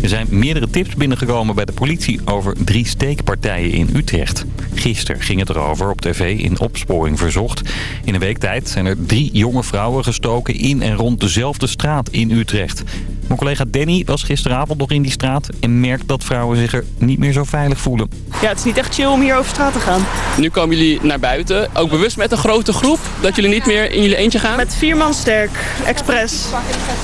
Er zijn meerdere tips binnengekomen bij de politie over drie steekpartijen in Utrecht. Gisteren ging het erover op tv in Opsporing Verzocht. In een week tijd zijn er drie jonge vrouwen gestoken in en rond dezelfde straat in Utrecht. Mijn collega Danny was gisteravond nog in die straat en merkt dat vrouwen zich er niet meer zo veilig voelen. Ja, het is niet echt chill om hier over straat te gaan. Nu komen jullie naar buiten, ook bewust met een grote groep, dat jullie niet meer in jullie eentje gaan? Met vier man sterk, expres.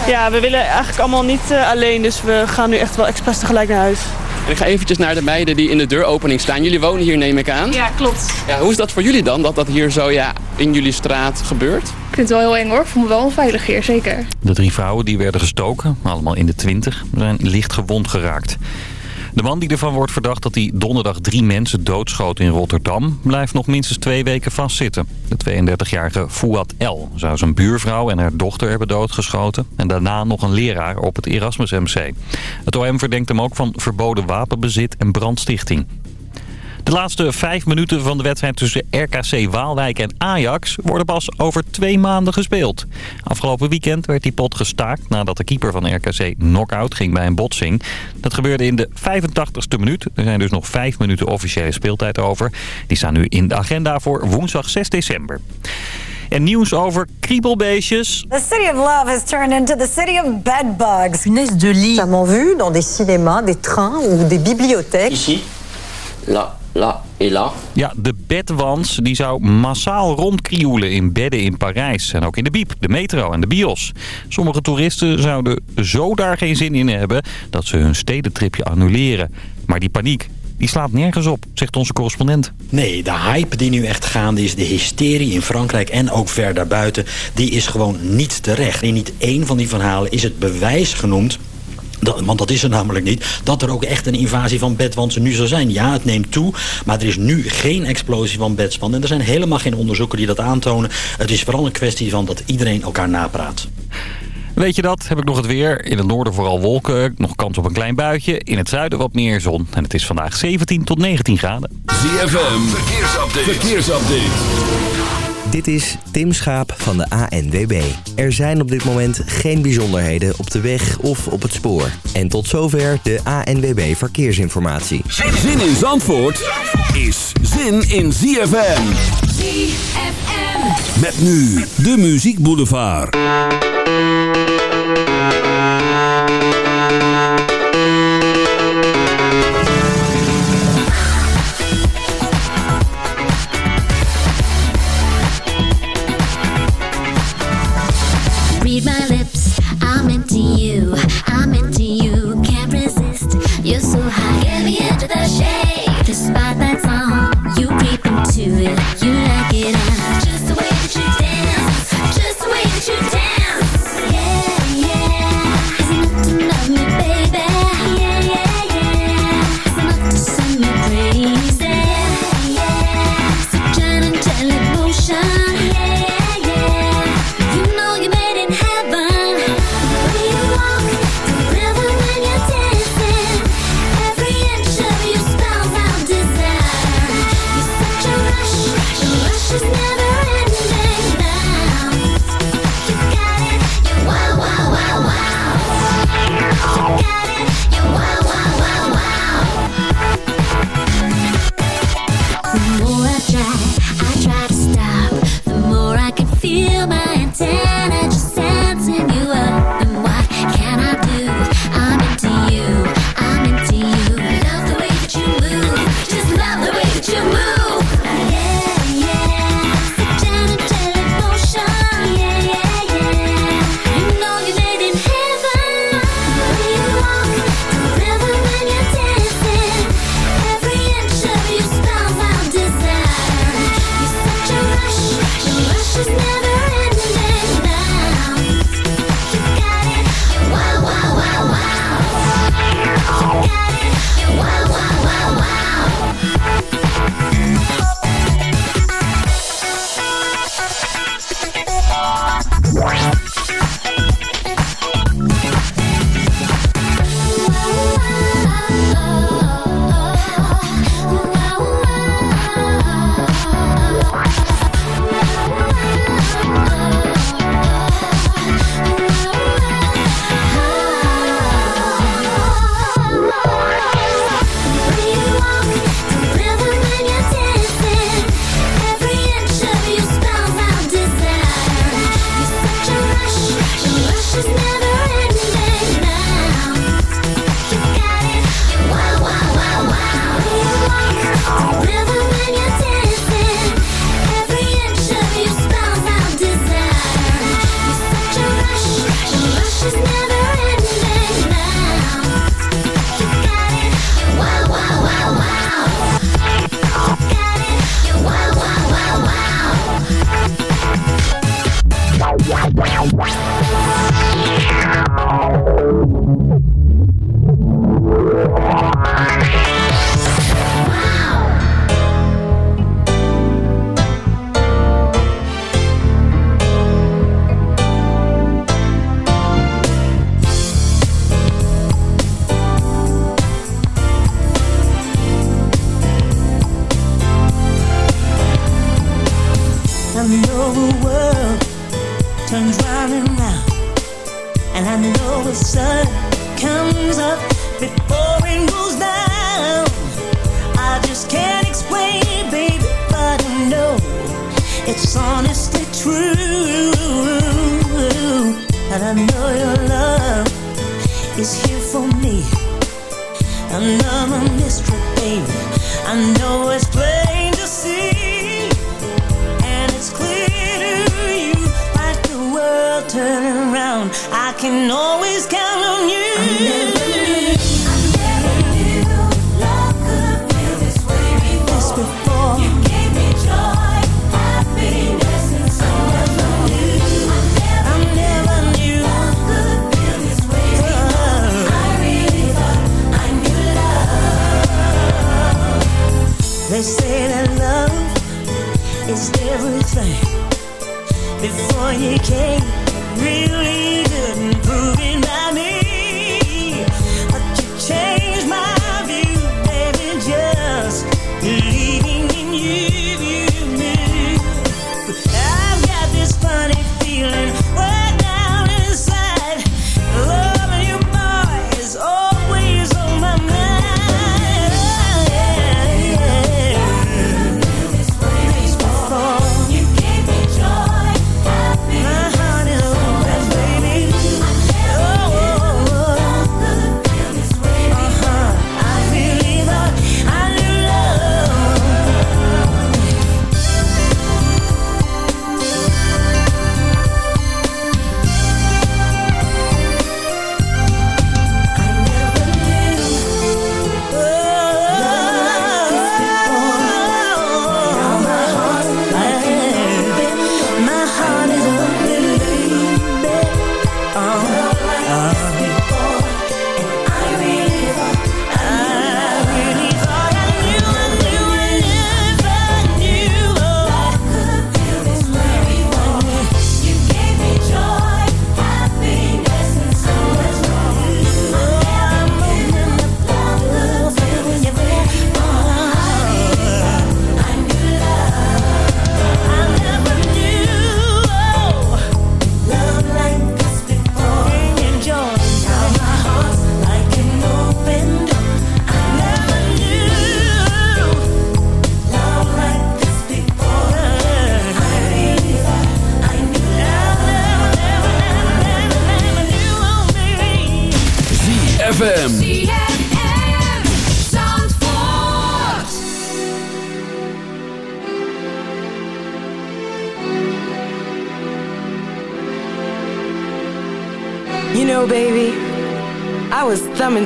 Ja, we willen eigenlijk allemaal niet uh, alleen, dus we gaan nu echt wel expres tegelijk naar huis. En ik ga eventjes naar de meiden die in de deuropening staan. Jullie wonen hier, neem ik aan. Ja, klopt. Ja, hoe is dat voor jullie dan, dat dat hier zo ja, in jullie straat gebeurt? Ik vind het wel heel eng hoor. Ik voel me wel onveilig hier, zeker. De drie vrouwen die werden gestoken, allemaal in de twintig, zijn licht gewond geraakt. De man die ervan wordt verdacht dat hij donderdag drie mensen doodschoot in Rotterdam... blijft nog minstens twee weken vastzitten. De 32-jarige Fouad L. zou zijn buurvrouw en haar dochter hebben doodgeschoten... en daarna nog een leraar op het Erasmus MC. Het OM verdenkt hem ook van verboden wapenbezit en brandstichting. De laatste vijf minuten van de wedstrijd tussen RKC Waalwijk en Ajax worden pas over twee maanden gespeeld. Afgelopen weekend werd die pot gestaakt nadat de keeper van RKC knock-out ging bij een botsing. Dat gebeurde in de 85ste minuut. Er zijn dus nog vijf minuten officiële speeltijd over. Die staan nu in de agenda voor woensdag 6 december. En nieuws over kriebelbeestjes. The city of love has turned into the city of bedbugs. Punaise de lit. Notamment vu dans des cinémas, des trains ou des bibliothèques. Ici, là, là. Ja, de bedwans die zou massaal rondkrioelen in bedden in Parijs. En ook in de Biep, de metro en de bios. Sommige toeristen zouden zo daar geen zin in hebben dat ze hun stedentripje annuleren. Maar die paniek, die slaat nergens op, zegt onze correspondent. Nee, de hype die nu echt gaande is, de hysterie in Frankrijk en ook ver daarbuiten... die is gewoon niet terecht. In niet één van die verhalen is het bewijs genoemd dat, want dat is er namelijk niet. Dat er ook echt een invasie van bedwansen nu zou zijn. Ja, het neemt toe. Maar er is nu geen explosie van bedspan. En er zijn helemaal geen onderzoeken die dat aantonen. Het is vooral een kwestie van dat iedereen elkaar napraat. Weet je dat? Heb ik nog het weer. In het noorden vooral wolken. Nog kans op een klein buitje. In het zuiden wat meer zon. En het is vandaag 17 tot 19 graden. ZFM. Verkeersupdate. Verkeersupdate. Dit is Tim Schaap van de ANWB. Er zijn op dit moment geen bijzonderheden op de weg of op het spoor. En tot zover de ANWB Verkeersinformatie. Zin in Zandvoort is zin in ZFM. ZFM. Met nu de Muziek Boulevard. You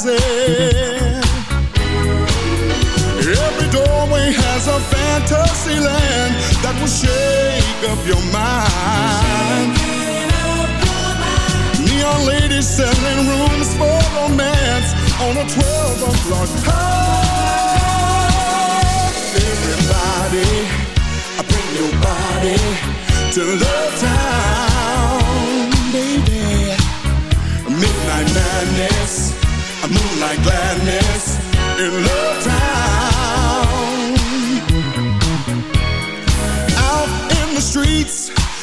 surprises. Every doorway has a fantasy land that will shake up your mind. Neon ladies selling rooms for romance on a 12 o'clock high. Everybody, bring your body to Love Town,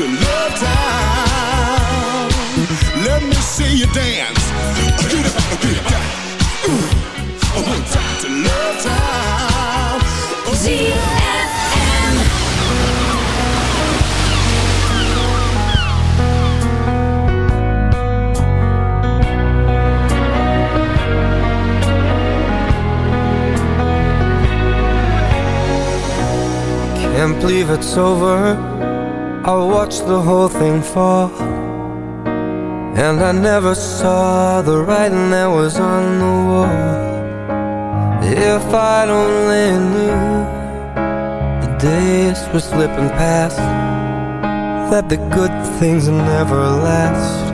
To Love Town. Let me see you dance. Get up, get up, get up. Ooh. One time to Love Town. ZFM. Can't believe it's over. I watched the whole thing fall. And I never saw the writing that was on the wall. If I'd only knew the days were slipping past, that the good things never last,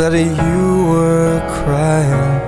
that you were crying.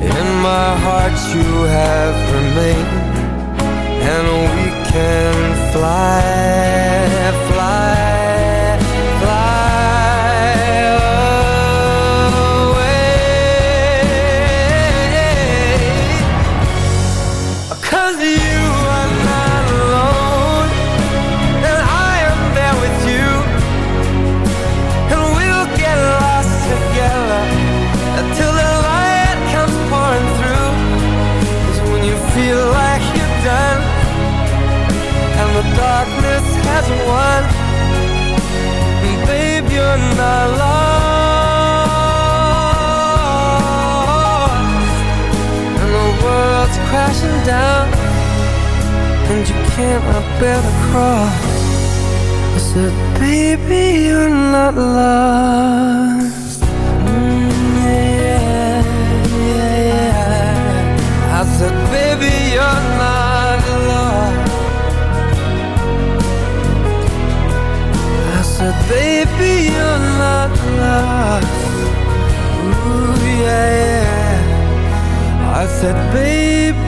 In my heart, you have remained. And we can fly, fly, lost, and the world's crashing down, and you cannot bear the cross. Mm, I said, baby, you're not lost. I said, baby, you're not lost. I said, baby, you're Ooh, yeah, yeah. I said, baby,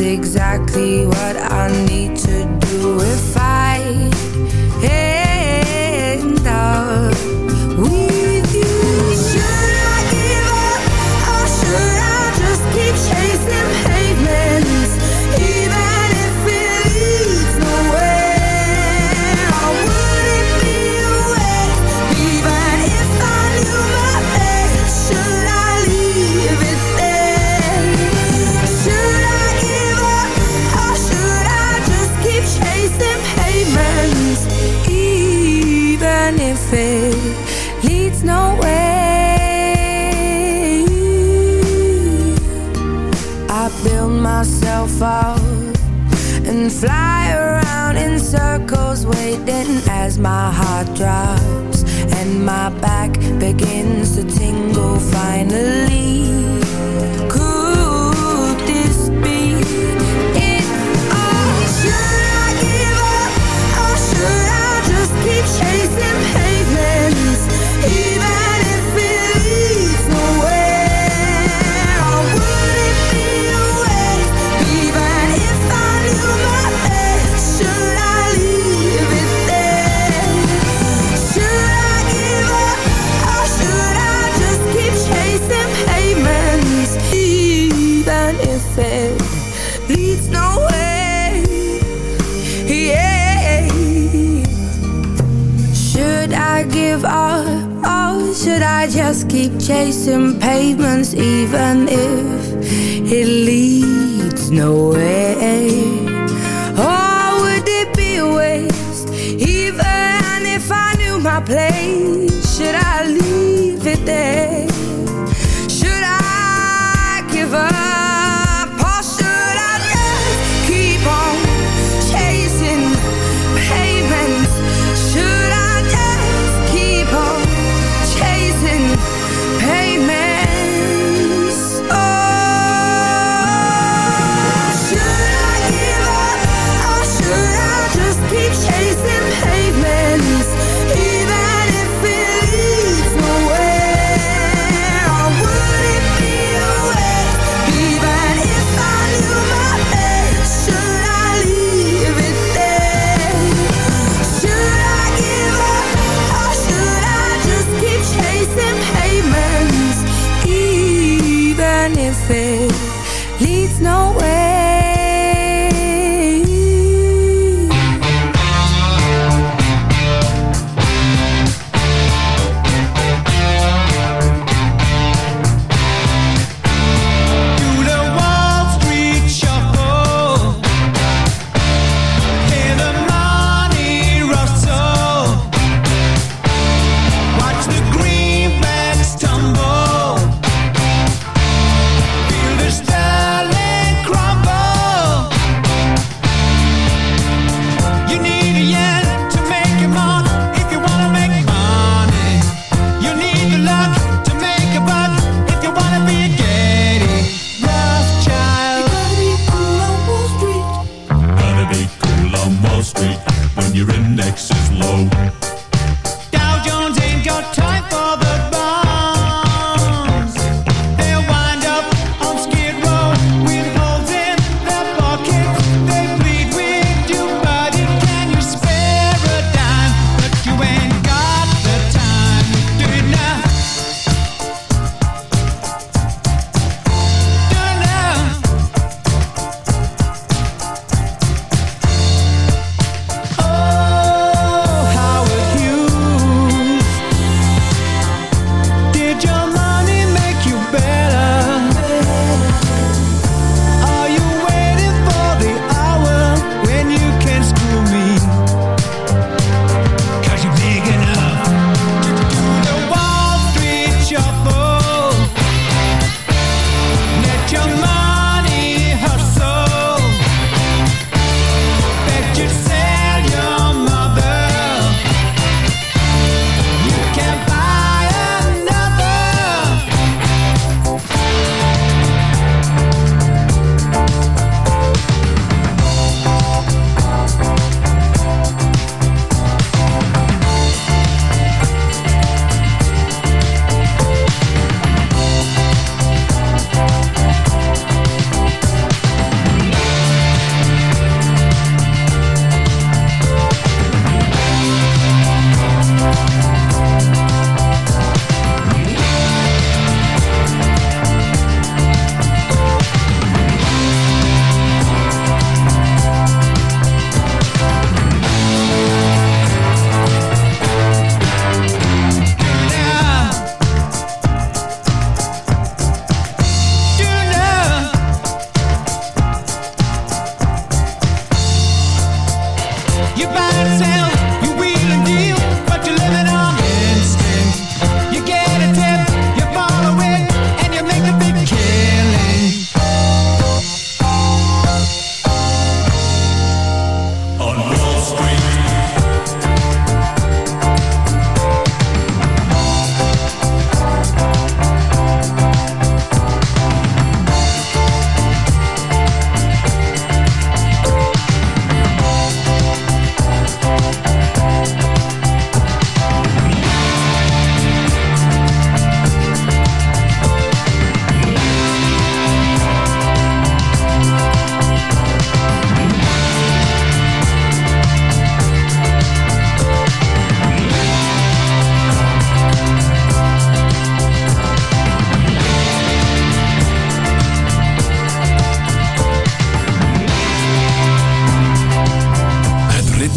exactly what I need. my heart drops and my back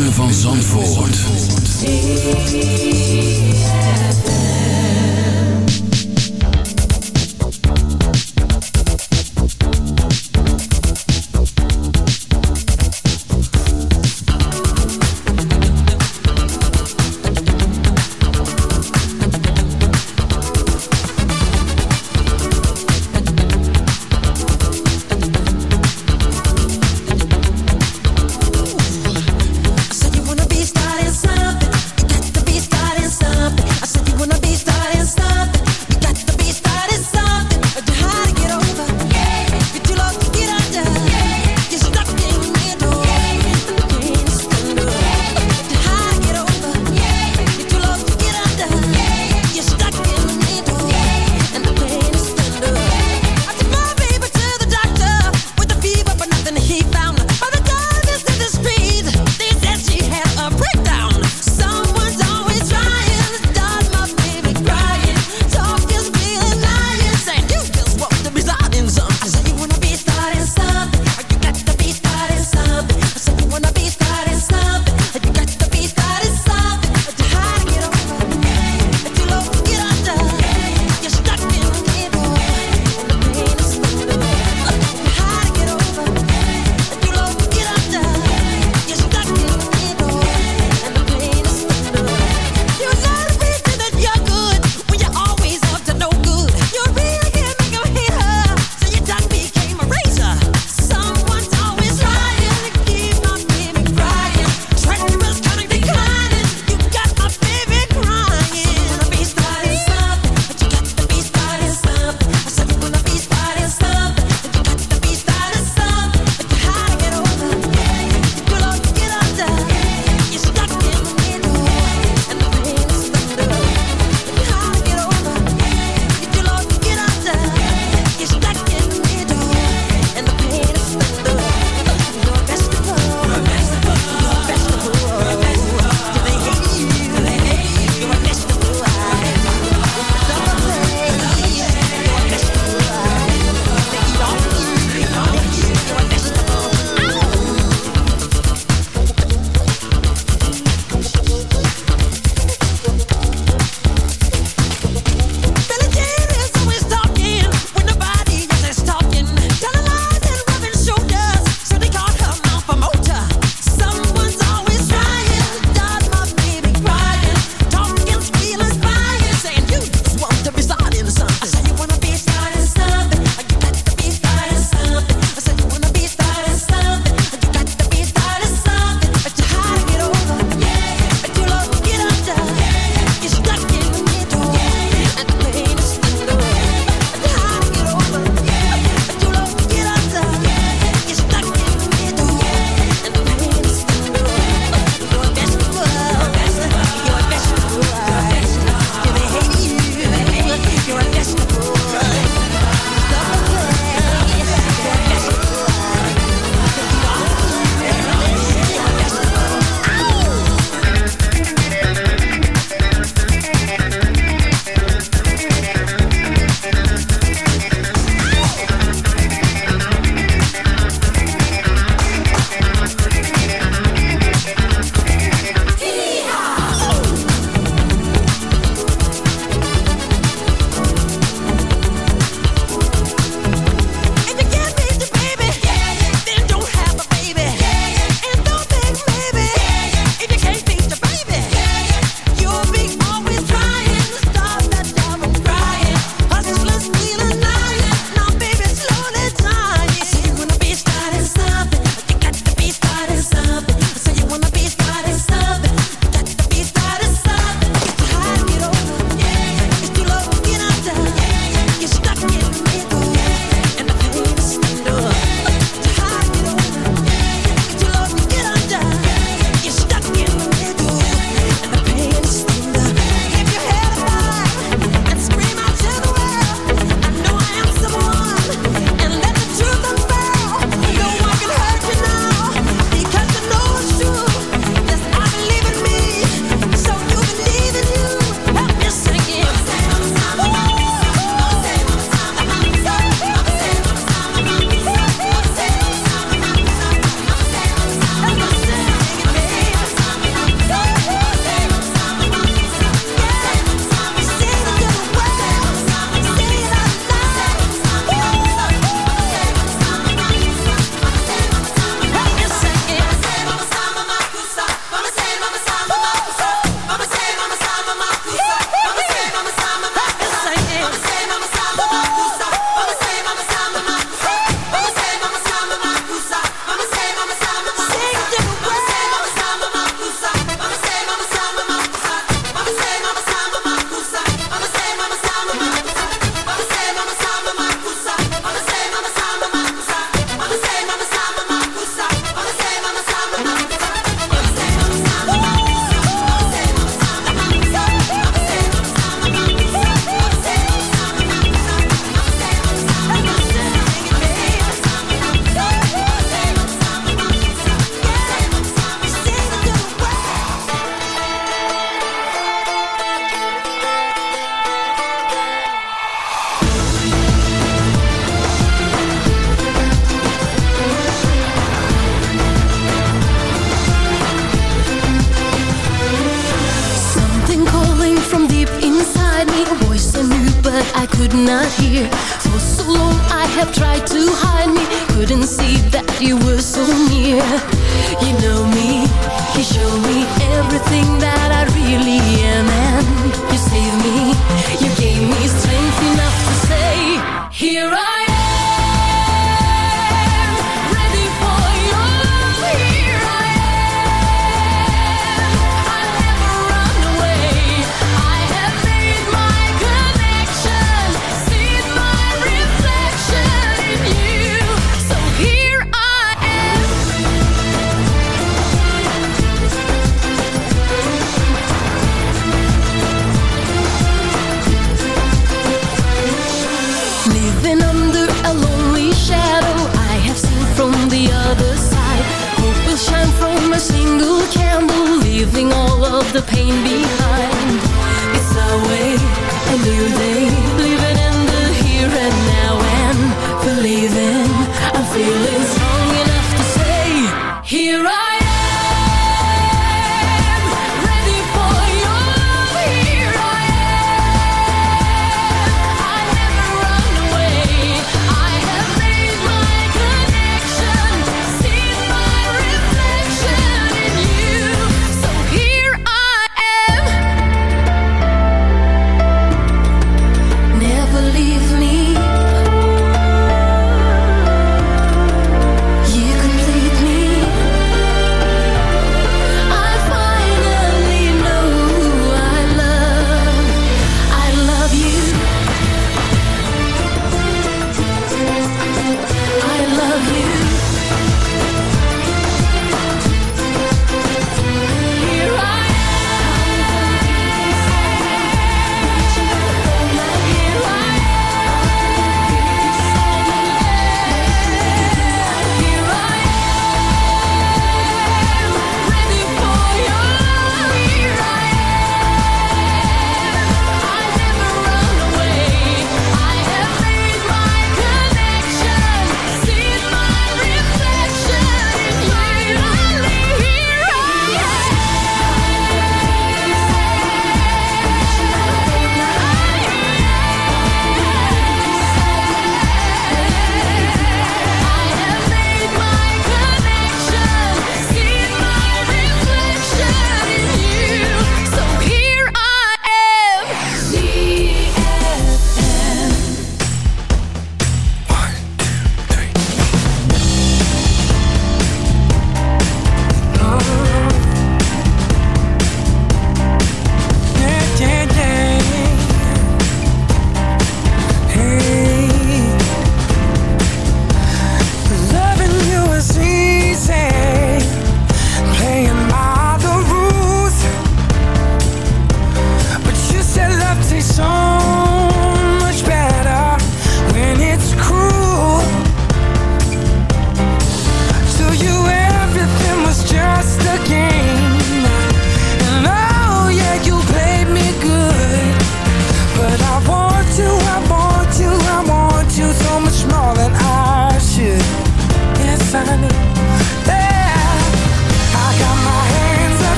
van Zandvoort.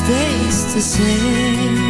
mistakes to say.